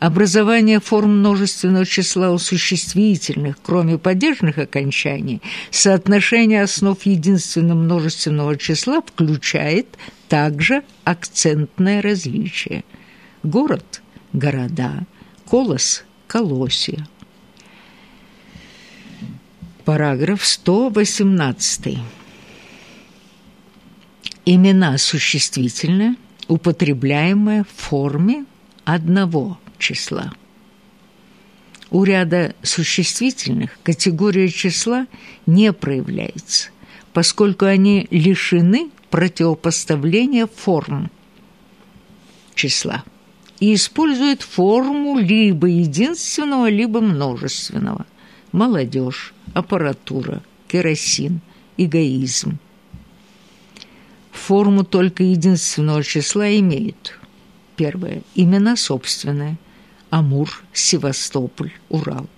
Образование форм множественного числа у существительных, кроме падежных окончаний, соотношение основ единственного множественного числа включает также акцентное различие. Город – города, колос – колосья. Параграф 118. Имена существительные, употребляемые в форме одного числа. У ряда существительных категория числа не проявляется, поскольку они лишены противопоставления форм числа и используют форму либо единственного, либо множественного. Молодежь, аппаратура, керосин, эгоизм. Форму только единственного числа имеют. Первое. Имена собственные. Амур, Севастополь, Урал.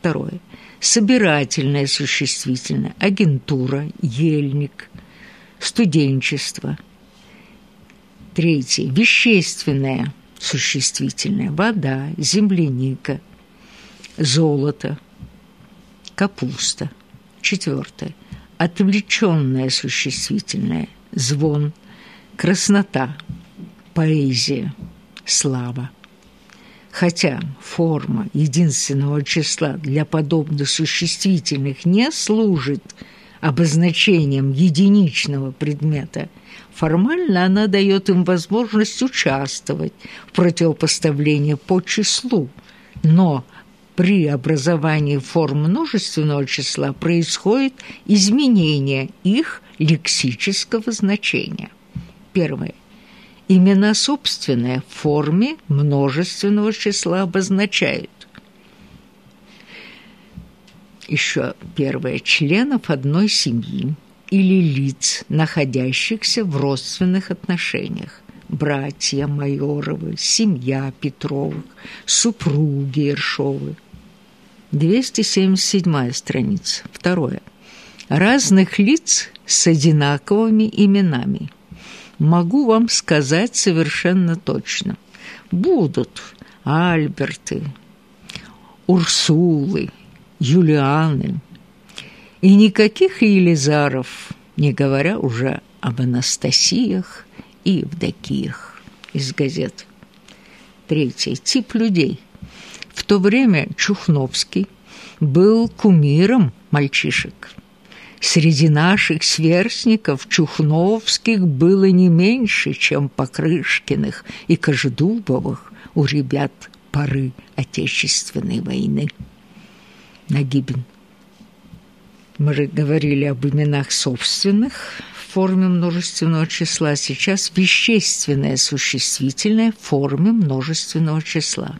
Второе. Собирательное существительное. Агентура, ельник, студенчество. Третье. Вещественное существительное. Вода, земляника, золото, капуста. Четвертое. Отвлеченное существительное. Звон, краснота, поэзия, слава. Хотя форма единственного числа для подобных существительных не служит обозначением единичного предмета, формально она дает им возможность участвовать в противопоставлении по числу, но при образовании форм множественного числа происходит изменение их лексического значения. Первое. Имена собственные в форме множественного числа обозначают еще первое членов одной семьи или лиц, находящихся в родственных отношениях братья Майоровы, семья Петровых, супруги Ершовы. 277 страница. Второе. Разных лиц с одинаковыми именами. Могу вам сказать совершенно точно. Будут Альберты, Урсулы, Юлианы и никаких Елизаров, не говоря уже об Анастасиях и Евдокиях из газет. Третий тип людей – в то время Чухновский был кумиром мальчишек. Среди наших сверстников Чухновских было не меньше, чем Покрышкиных и Кожедубовых у ребят поры Отечественной войны. Нагибин. Мы же говорили об именах собственных в форме множественного числа, сейчас вещественное существительное в форме множественного числа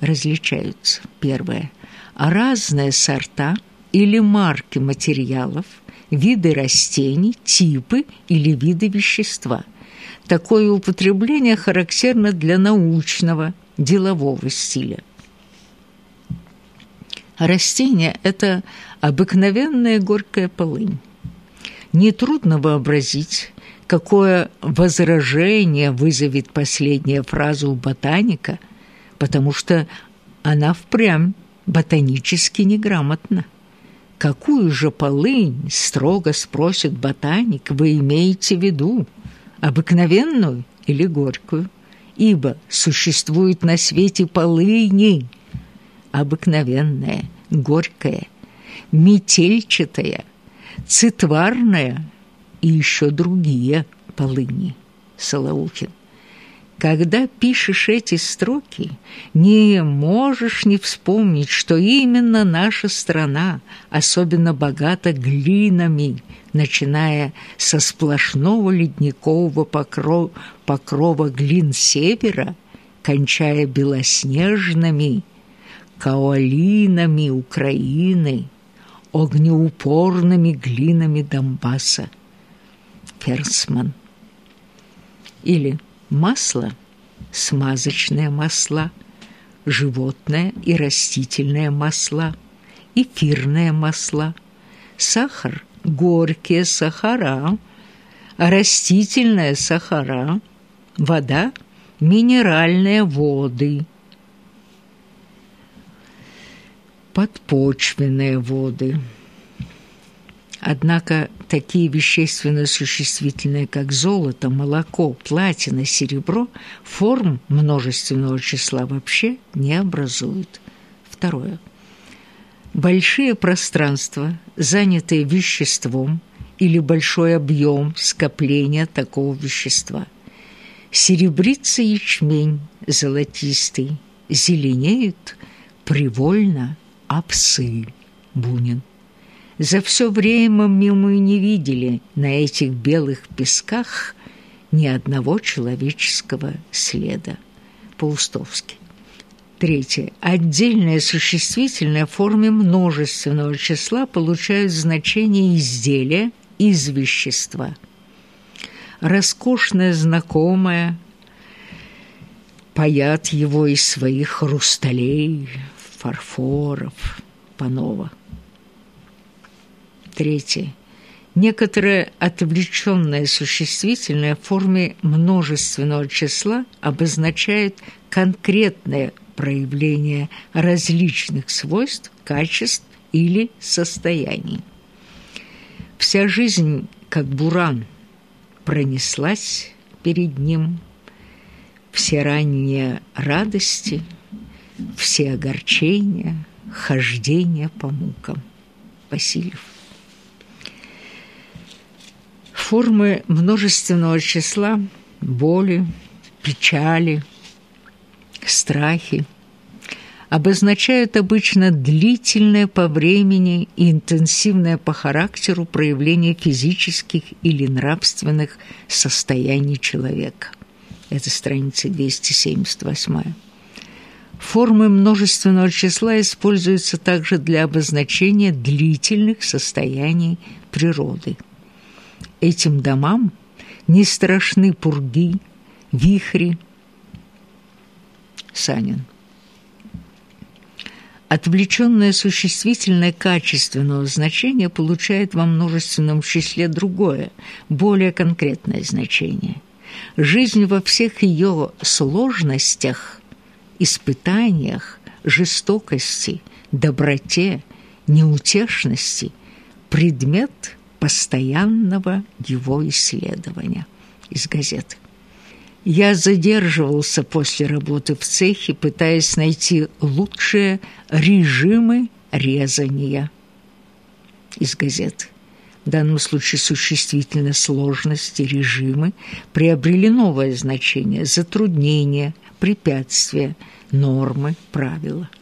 различаются. Первое. Разные сорта или марки материалов, виды растений, типы или виды вещества. Такое употребление характерно для научного, делового стиля. Растение – это обыкновенная горькая полынь. Нетрудно вообразить, какое возражение вызовет последняя фраза у ботаника – потому что она впрямь ботанически неграмотна. Какую же полынь, строго спросит ботаник, вы имеете в виду, обыкновенную или горькую? Ибо существует на свете полыни, обыкновенная, горькая, метельчатая, цитварная и еще другие полыни. Солоухин. Когда пишешь эти строки, не можешь не вспомнить, что именно наша страна особенно богата глинами, начиная со сплошного ледникового покрова, покрова глин севера, кончая белоснежными каолинами Украины, огнеупорными глинами Донбасса. Ферсман. Или Масло – смазочные масла, животное и растительные масла, эфирные масла, сахар – горькие сахара, растительные сахара, вода – минеральные воды, подпочвенные воды. Однако такие вещественно-существительные, как золото, молоко, платина, серебро, форм множественного числа вообще не образуют. Второе. Большие пространства, занятые веществом, или большой объем скопления такого вещества. Серебрится ячмень золотистый, зеленеют привольно опсы, Бунин. За все время мы не видели на этих белых песках ни одного человеческого следа. Паустовский. Третье. Отдельное существительное в форме множественного числа получают значение изделия из вещества. Роскошная знакомая паят его из своих хрусталей, фарфоров, панова. Третье. Некоторое отвлеченное существительное в форме множественного числа обозначает конкретное проявление различных свойств, качеств или состояний. Вся жизнь, как буран, пронеслась перед ним, все ранние радости, все огорчения, хождение по мукам. Васильев. Формы множественного числа боли, печали, страхи – обозначают обычно длительное по времени и интенсивное по характеру проявление физических или нравственных состояний человека. Это страница 278. Формы множественного числа используются также для обозначения длительных состояний природы. Этим домам не страшны пурги, вихри. Санин. Отвлеченное существительное качественного значения получает во множественном числе другое, более конкретное значение. Жизнь во всех ее сложностях, испытаниях, жестокости, доброте, неутешности – предмет постоянного его исследования из газеты. Я задерживался после работы в цехе, пытаясь найти лучшие режимы резания из газеты. В данном случае существительно сложности, режимы приобрели новое значение – затруднения, препятствия, нормы, правила –